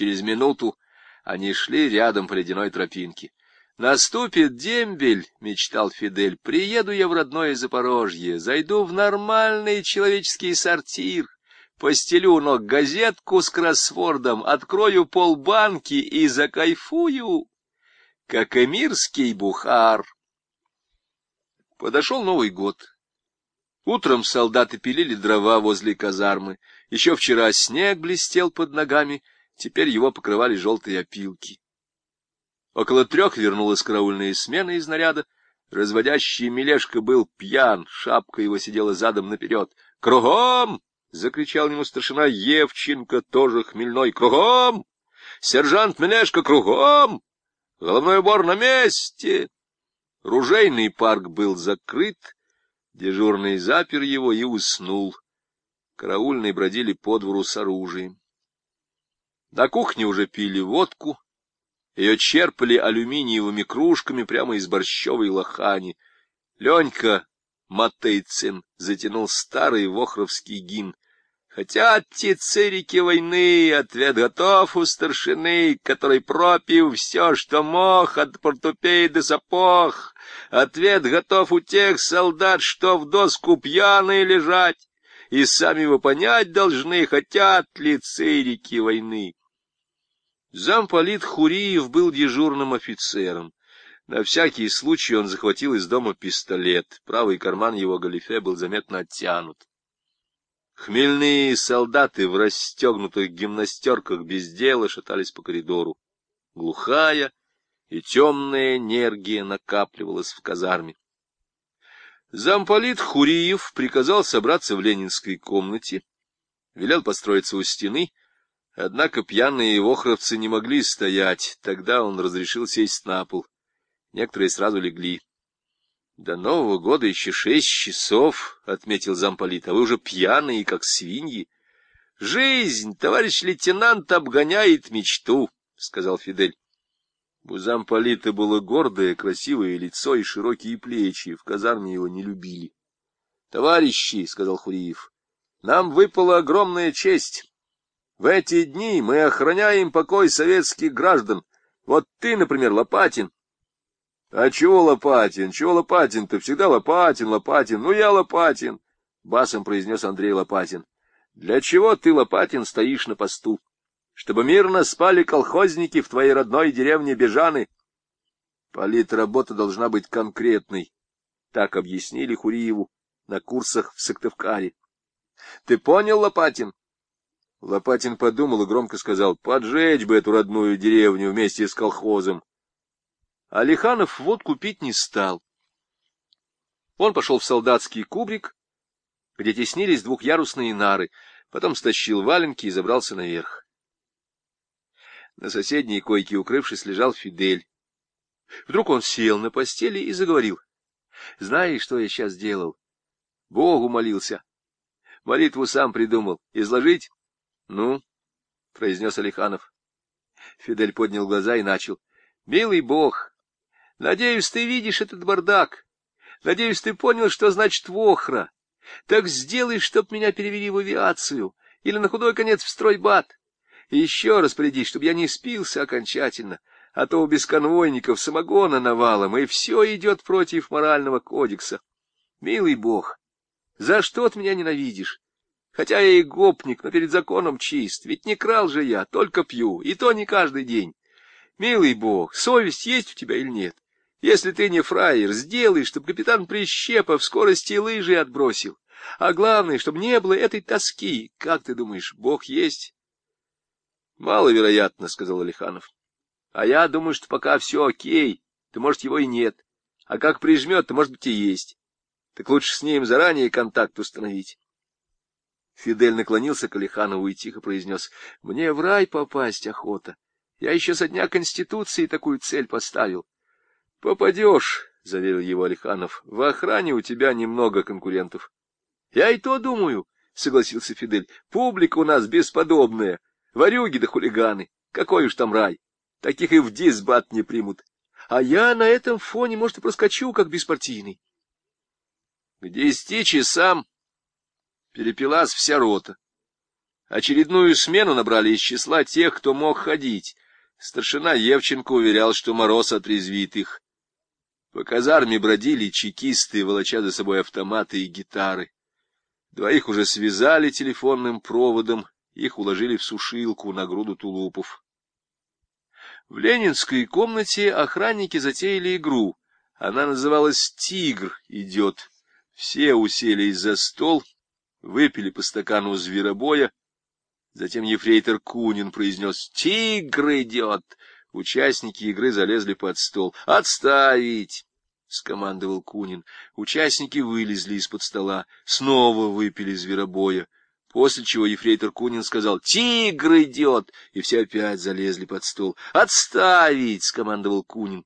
Через минуту они шли рядом по ледяной тропинке. «Наступит дембель», — мечтал Фидель, — «приеду я в родное Запорожье, зайду в нормальный человеческий сортир, постелю ног газетку с кроссвордом, открою полбанки и закайфую, как эмирский бухар». Подошел Новый год. Утром солдаты пилили дрова возле казармы. Еще вчера снег блестел под ногами, теперь его покрывали желтые опилки. Около трех вернулась караульная смена из наряда. Разводящий Мелешка был пьян, шапка его сидела задом наперед. «Кругом!» — закричал ему старшина Евченко, тоже хмельной. «Кругом! Сержант Мелешка, кругом! Головной убор на месте!» Ружейный парк был закрыт, дежурный запер его и уснул. Караульные бродили по двору с оружием. На кухне уже пили водку, ее черпали алюминиевыми кружками прямо из борщевой лохани. Ленька Матейцин затянул старый вохровский гимн. Хотят те цирики войны, ответ готов у старшины, который пропил все, что мог, от портупей до сапог. Ответ готов у тех солдат, что в доску пьяные лежать, и сами его понять должны, хотят ли цирики войны. Замполит Хуриев был дежурным офицером. На всякий случай он захватил из дома пистолет. Правый карман его галифе был заметно оттянут. Хмельные солдаты в расстегнутых гимнастерках без дела шатались по коридору. Глухая и темная энергия накапливалась в казарме. Замполит Хуриев приказал собраться в ленинской комнате, велел построиться у стены Однако пьяные вохровцы не могли стоять, тогда он разрешил сесть на пол. Некоторые сразу легли. — До Нового года еще шесть часов, — отметил замполит, — а вы уже пьяные, как свиньи. — Жизнь, товарищ лейтенант, обгоняет мечту, — сказал Фидель. У замполита было гордое, красивое лицо и широкие плечи, в казарме его не любили. — Товарищи, — сказал Хуриев, — нам выпала огромная честь. В эти дни мы охраняем покой советских граждан. Вот ты, например, Лопатин. — А чего Лопатин? Чего Лопатин? Ты всегда Лопатин, Лопатин. Ну, я Лопатин, — басом произнес Андрей Лопатин. — Для чего ты, Лопатин, стоишь на посту? Чтобы мирно спали колхозники в твоей родной деревне Бежаны. Политработа должна быть конкретной. Так объяснили Хуриеву на курсах в Сыктывкаре. — Ты понял, Лопатин? Лопатин подумал и громко сказал, поджечь бы эту родную деревню вместе с колхозом. Алиханов водку пить не стал. Он пошел в солдатский кубрик, где теснились двухъярусные нары, потом стащил валенки и забрался наверх. На соседней койке, укрывшись, лежал Фидель. Вдруг он сел на постели и заговорил. — Знаешь, что я сейчас делал? Богу молился. Молитву сам придумал. Изложить? Ну, — произнес Алиханов. Фидель поднял глаза и начал. — Милый бог, надеюсь, ты видишь этот бардак. Надеюсь, ты понял, что значит вохра. Так сделай, чтоб меня перевели в авиацию или на худой конец в стройбат. И еще распорядись, чтобы я не спился окончательно, а то у бесконвойников самогона навалом, и все идет против морального кодекса. Милый бог, за что ты меня ненавидишь? Хотя я и гопник, но перед законом чист, ведь не крал же я, только пью, и то не каждый день. Милый бог, совесть есть у тебя или нет? Если ты не фраер, сделай, чтобы капитан Прищепа в скорости лыжи отбросил. А главное, чтобы не было этой тоски. Как ты думаешь, бог есть? Маловероятно, — сказал Алиханов. А я думаю, что пока все окей, то, может, его и нет. А как прижмет, то, может быть, и есть. Так лучше с ним заранее контакт установить. Фидель наклонился к Алиханову и тихо произнес, — Мне в рай попасть охота. Я еще со дня Конституции такую цель поставил. — Попадешь, — заверил его Алиханов, — в охране у тебя немного конкурентов. — Я и то думаю, — согласился Фидель, — публика у нас бесподобная, ворюги да хулиганы. Какой уж там рай, таких и в дисбат не примут. А я на этом фоне, может, и проскочу, как беспартийный. К десяти часам перепилась вся рота. Очередную смену набрали из числа тех, кто мог ходить. Старшина Евченко уверял, что мороз отрезвит их. По казарме бродили чекисты, волоча за собой автоматы и гитары. Двоих уже связали телефонным проводом, их уложили в сушилку на груду тулупов. В ленинской комнате охранники затеяли игру. Она называлась «Тигр идет». Все уселись за стол, выпили по стакану зверобоя. Затем ефрейтор Кунин произнес «Тигр идет!» Участники игры залезли под стол. «Отставить!» — скомандовал Кунин. Участники вылезли из-под стола, снова выпили зверобоя. После чего ефрейтор Кунин сказал «Тигр идет!» и все опять залезли под стол. «Отставить!» — скомандовал Кунин.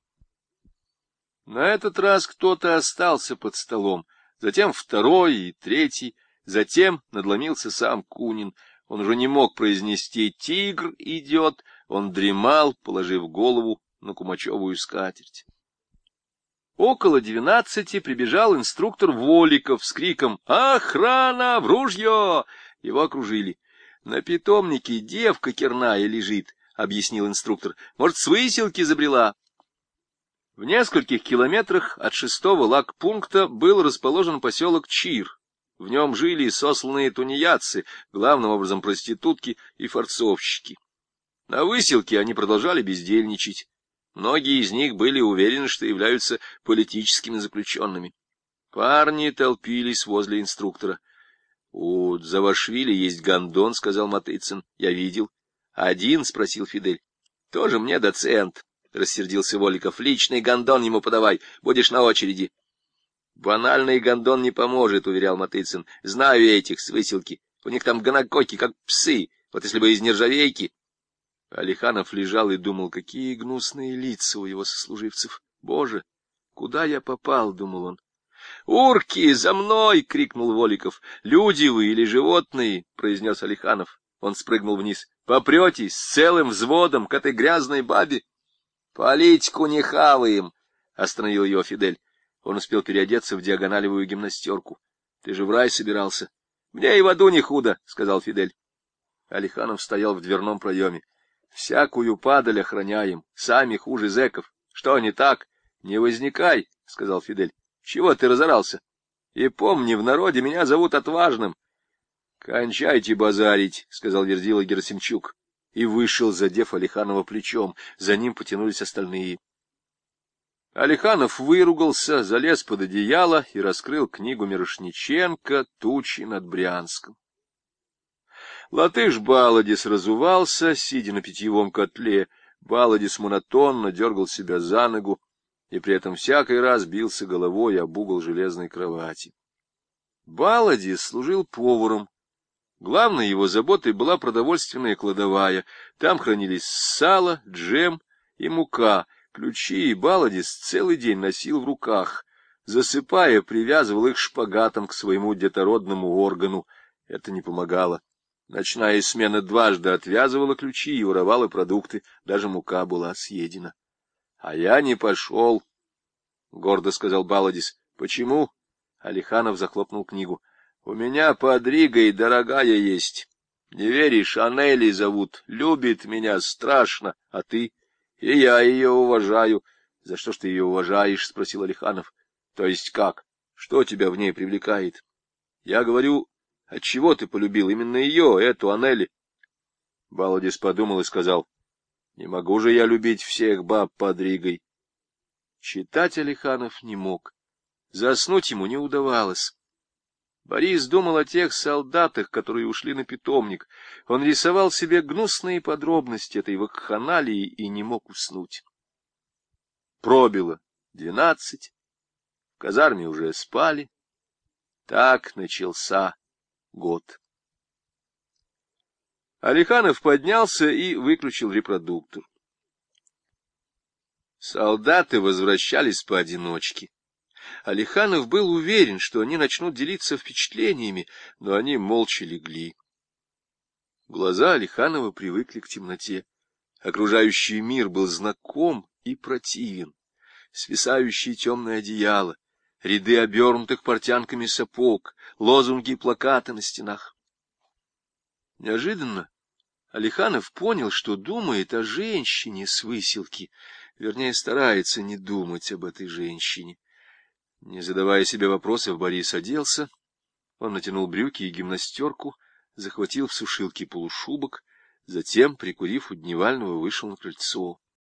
На этот раз кто-то остался под столом, затем второй и третий, затем надломился сам Кунин. Он уже не мог произнести «Тигр идет!» Он дремал, положив голову на кумачевую скатерть. Около двенадцати прибежал инструктор Воликов с криком «Охрана! В ружье!» Его окружили. На питомнике девка керная лежит, — объяснил инструктор. Может, с выселки забрела? В нескольких километрах от шестого лагпункта был расположен поселок Чир. В нем жили сосланные тунеядцы, главным образом проститутки и форцовщики. На выселке они продолжали бездельничать. Многие из них были уверены, что являются политическими заключенными. Парни толпились возле инструктора. — У Завашвили есть гондон, — сказал Матыцын. — Я видел. — Один? — спросил Фидель. — Тоже мне доцент, — рассердился Воликов. — Личный гондон ему подавай, будешь на очереди. — Банальный гондон не поможет, — уверял Матыцын. — Знаю этих с выселки. У них там гонококи, как псы. Вот если бы из нержавейки... Алиханов лежал и думал, какие гнусные лица у его сослуживцев. Боже, куда я попал, — думал он. «Урки, за мной!» — крикнул Воликов. «Люди вы или животные?» — произнес Алиханов. Он спрыгнул вниз. «Попретесь с целым взводом к этой грязной бабе!» «Политику не хаваем!» — остановил его Фидель. Он успел переодеться в диагоналевую гимнастерку. «Ты же в рай собирался!» «Мне и в аду не худо!» — сказал Фидель. Алиханов стоял в дверном проеме. «Всякую падаль охраняем, сами хуже зэков. Что не так? Не возникай!» — сказал Фидель. Чего ты разорался? И помни, в народе меня зовут Отважным. — Кончайте базарить, — сказал Верзила Герасимчук, и вышел, задев Алиханова плечом. За ним потянулись остальные. Алиханов выругался, залез под одеяло и раскрыл книгу Мирошниченко «Тучи над Брянском». Латыш Баладис разувался, сидя на питьевом котле. Баладис монотонно дергал себя за ногу, и при этом всякий раз бился головой об угол железной кровати. Балади служил поваром. Главной его заботой была продовольственная кладовая. Там хранились сало, джем и мука. Ключи и Баладис целый день носил в руках. Засыпая, привязывал их шпагатом к своему детородному органу. Это не помогало. Ночная смена дважды отвязывала ключи и уровала продукты. Даже мука была съедена. — А я не пошел, — гордо сказал Баладис. — Почему? — Алиханов захлопнул книгу. — У меня подрига и дорогая есть. Не веришь, Анели зовут, любит меня страшно, а ты? И я ее уважаю. — За что ж ты ее уважаешь? — спросил Алиханов. — То есть как? Что тебя в ней привлекает? Я говорю, отчего ты полюбил именно ее, эту Анели? Баладис подумал и сказал, не могу же я любить всех баб под Ригой. Читать Алиханов не мог. Заснуть ему не удавалось. Борис думал о тех солдатах, которые ушли на питомник. Он рисовал себе гнусные подробности этой вакханалии и не мог уснуть. Пробило двенадцать. В казарме уже спали. Так начался год. Алиханов поднялся и выключил репродуктор. Солдаты возвращались поодиночке. Алиханов был уверен, что они начнут делиться впечатлениями, но они молча легли. Глаза Алиханова привыкли к темноте. Окружающий мир был знаком и противен. Свисающее темное одеяло, ряды обернутых портянками сапог, лозунги и плакаты на стенах. Неожиданно Алиханов понял, что думает о женщине с выселки, вернее, старается не думать об этой женщине. Не задавая себе вопросов, Борис оделся, он натянул брюки и гимнастерку, захватил в сушилке полушубок, затем, прикурив у дневального, вышел на крыльцо.